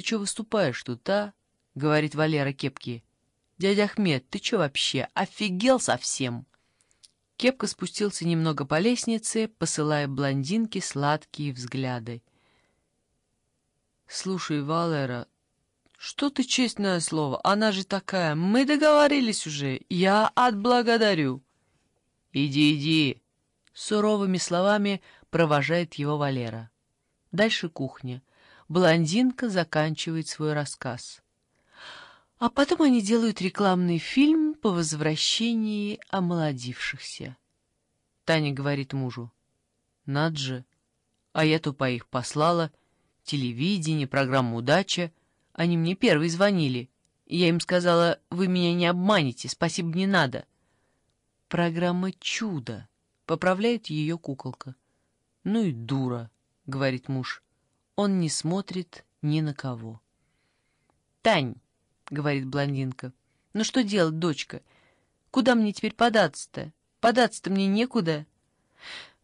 ты чё выступаешь тут, а?» — говорит Валера Кепки. «Дядя Ахмед, ты чё вообще, офигел совсем?» Кепка спустился немного по лестнице, посылая блондинке сладкие взгляды. «Слушай, Валера, что ты честное слово? Она же такая. Мы договорились уже. Я отблагодарю». «Иди, иди!» — суровыми словами провожает его Валера. Дальше кухня. Блондинка заканчивает свой рассказ. А потом они делают рекламный фильм по возвращении омолодившихся. Таня говорит мужу. Над же, а я тупо их послала. Телевидение, программа «Удача». Они мне первые звонили. Я им сказала, вы меня не обманете, спасибо не надо. Программа «Чудо», поправляет ее куколка. Ну и дура, говорит муж. Он не смотрит ни на кого. Тань, — говорит блондинка. «Ну что делать, дочка? Куда мне теперь податься-то? Податься-то мне некуда.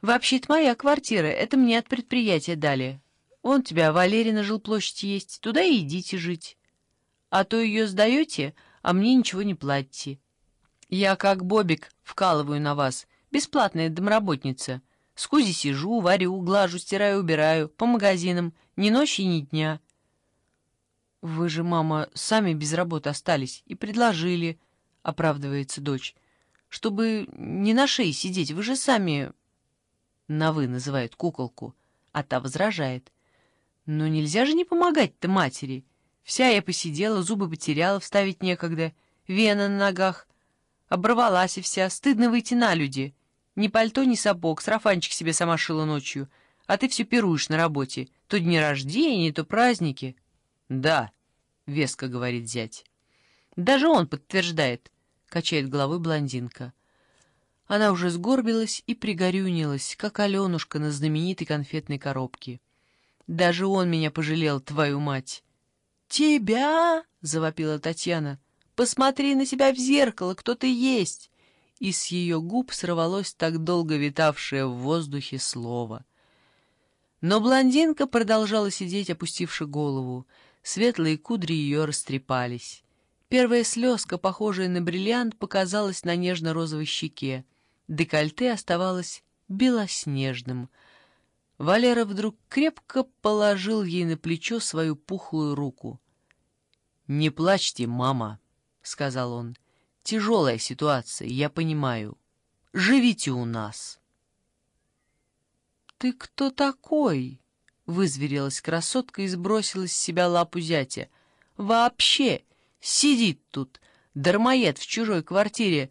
Вообще, это моя квартира, это мне от предприятия дали. Вон у тебя Валерина жилплощадь есть, туда и идите жить. А то ее сдаете, а мне ничего не платите. Я, как Бобик, вкалываю на вас, бесплатная домработница. С Кузи сижу, варю, глажу, стираю, убираю, по магазинам, ни ночи, ни дня». «Вы же, мама, сами без работы остались и предложили», — оправдывается дочь, «чтобы не на шее сидеть, вы же сами...» На «вы» называет куколку, а та возражает. «Но нельзя же не помогать-то матери. Вся я посидела, зубы потеряла, вставить некогда, вена на ногах. Оборвалась и вся, стыдно выйти на люди. Ни пальто, ни сапог, сарафанчик себе сама шила ночью, а ты все пируешь на работе, то дни рождения, то праздники». «Да», — веско говорит зять. «Даже он подтверждает», — качает головой блондинка. Она уже сгорбилась и пригорюнилась, как Аленушка на знаменитой конфетной коробке. «Даже он меня пожалел, твою мать!» «Тебя?» — завопила Татьяна. «Посмотри на себя в зеркало, кто ты есть!» И с ее губ сорвалось так долго витавшее в воздухе слово. Но блондинка продолжала сидеть, опустивши голову. Светлые кудри ее растрепались. Первая слезка, похожая на бриллиант, показалась на нежно-розовой щеке. Декольте оставалось белоснежным. Валера вдруг крепко положил ей на плечо свою пухлую руку. «Не плачьте, мама», — сказал он. «Тяжелая ситуация, я понимаю. Живите у нас». «Ты кто такой?» Вызверилась красотка и сбросила с себя лапу зятя. «Вообще! Сидит тут, дармоед в чужой квартире.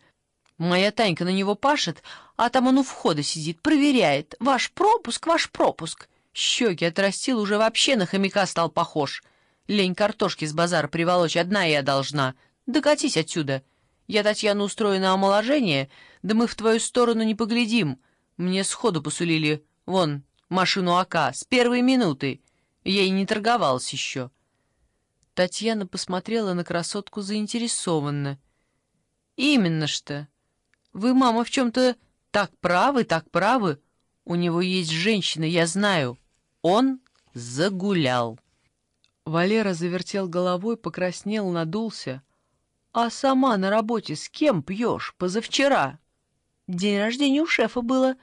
Моя Танька на него пашет, а там он у входа сидит, проверяет. Ваш пропуск, ваш пропуск!» Щеки отрастил, уже вообще на хомяка стал похож. Лень картошки с базара приволочь, одна я должна. Докатись отсюда. Я Татьяну устрою на омоложение, да мы в твою сторону не поглядим. Мне сходу посулили, вон, машину АК с первой минуты. Я и не торговалась еще. Татьяна посмотрела на красотку заинтересованно. «Именно что. Вы, мама, в чем-то так правы, так правы. У него есть женщина, я знаю. Он загулял». Валера завертел головой, покраснел, надулся. «А сама на работе с кем пьешь? Позавчера?» «День рождения у шефа было.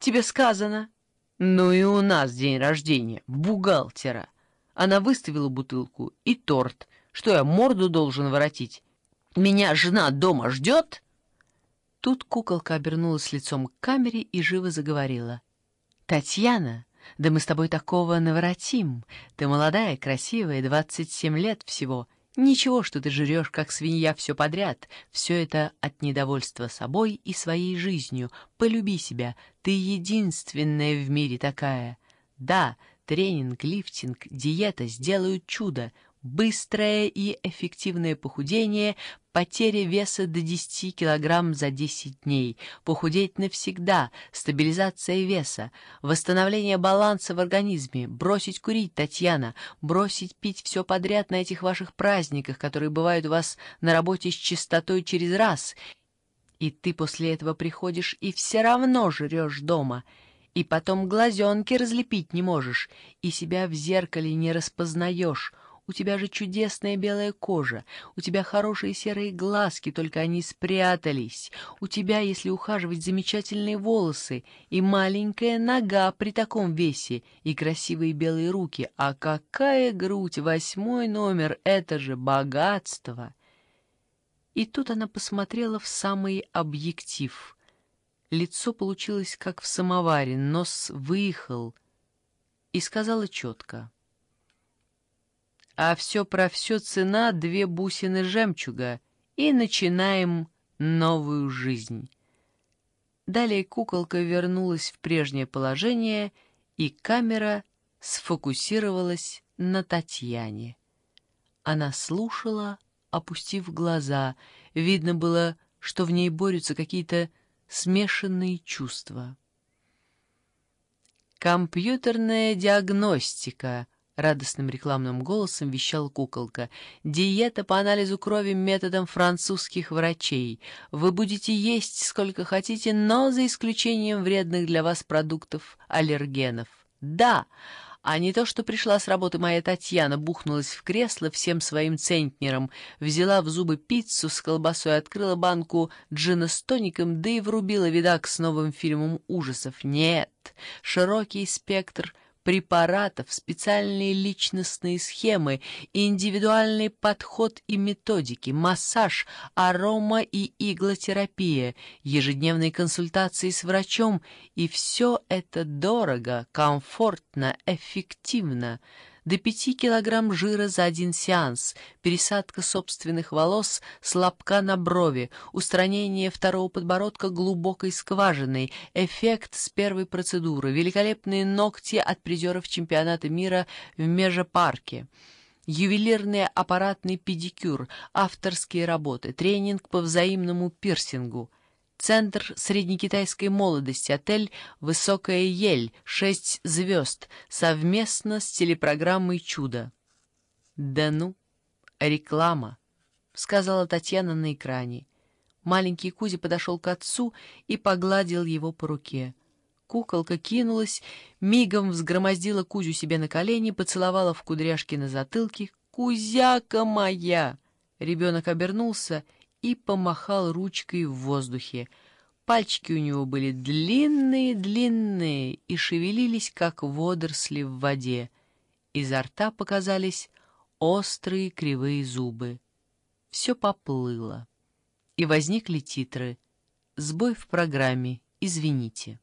Тебе сказано». Ну и у нас день рождения, бухгалтера. Она выставила бутылку и торт. Что я морду должен воротить? Меня жена дома ждет? Тут куколка обернулась лицом к камере и живо заговорила. «Татьяна, да мы с тобой такого наворотим. Ты молодая, красивая, двадцать семь лет всего. Ничего, что ты жрешь, как свинья, все подряд. Все это от недовольства собой и своей жизнью. Полюби себя. Ты единственная в мире такая. Да, тренинг, лифтинг, диета сделают чудо. Быстрое и эффективное похудение, потеря веса до 10 килограмм за 10 дней, похудеть навсегда, стабилизация веса, восстановление баланса в организме, бросить курить, Татьяна, бросить пить все подряд на этих ваших праздниках, которые бывают у вас на работе с чистотой через раз. И ты после этого приходишь и все равно жрешь дома — и потом глазенки разлепить не можешь, и себя в зеркале не распознаешь, У тебя же чудесная белая кожа, у тебя хорошие серые глазки, только они спрятались. У тебя, если ухаживать, замечательные волосы и маленькая нога при таком весе, и красивые белые руки. А какая грудь! Восьмой номер — это же богатство!» И тут она посмотрела в самый объектив. Лицо получилось как в самоваре, нос выехал и сказала четко — а все про все цена две бусины жемчуга, и начинаем новую жизнь. Далее куколка вернулась в прежнее положение, и камера сфокусировалась на Татьяне. Она слушала, опустив глаза. Видно было, что в ней борются какие-то смешанные чувства. «Компьютерная диагностика», радостным рекламным голосом вещал куколка. «Диета по анализу крови методом французских врачей. Вы будете есть сколько хотите, но за исключением вредных для вас продуктов аллергенов. Да!» А не то, что пришла с работы моя Татьяна, бухнулась в кресло всем своим центнером, взяла в зубы пиццу с колбасой, открыла банку джина с тоником, да и врубила видак с новым фильмом ужасов. Нет, широкий спектр — препаратов, специальные личностные схемы, индивидуальный подход и методики, массаж, арома и иглотерапия, ежедневные консультации с врачом, и все это дорого, комфортно, эффективно до 5 килограмм жира за один сеанс, пересадка собственных волос с лобка на брови, устранение второго подбородка глубокой скважиной, эффект с первой процедуры, великолепные ногти от призеров чемпионата мира в Межапарке ювелирный аппаратный педикюр, авторские работы, тренинг по взаимному пирсингу. Центр среднекитайской молодости, отель «Высокая ель», шесть звезд, совместно с телепрограммой «Чудо». «Да ну, реклама», — сказала Татьяна на экране. Маленький Кузя подошел к отцу и погладил его по руке. Куколка кинулась, мигом взгромоздила Кузю себе на колени, поцеловала в кудряшки на затылке. «Кузяка моя!» Ребенок обернулся — и помахал ручкой в воздухе. Пальчики у него были длинные-длинные и шевелились, как водоросли в воде. Изо рта показались острые кривые зубы. Все поплыло. И возникли титры «Сбой в программе. Извините».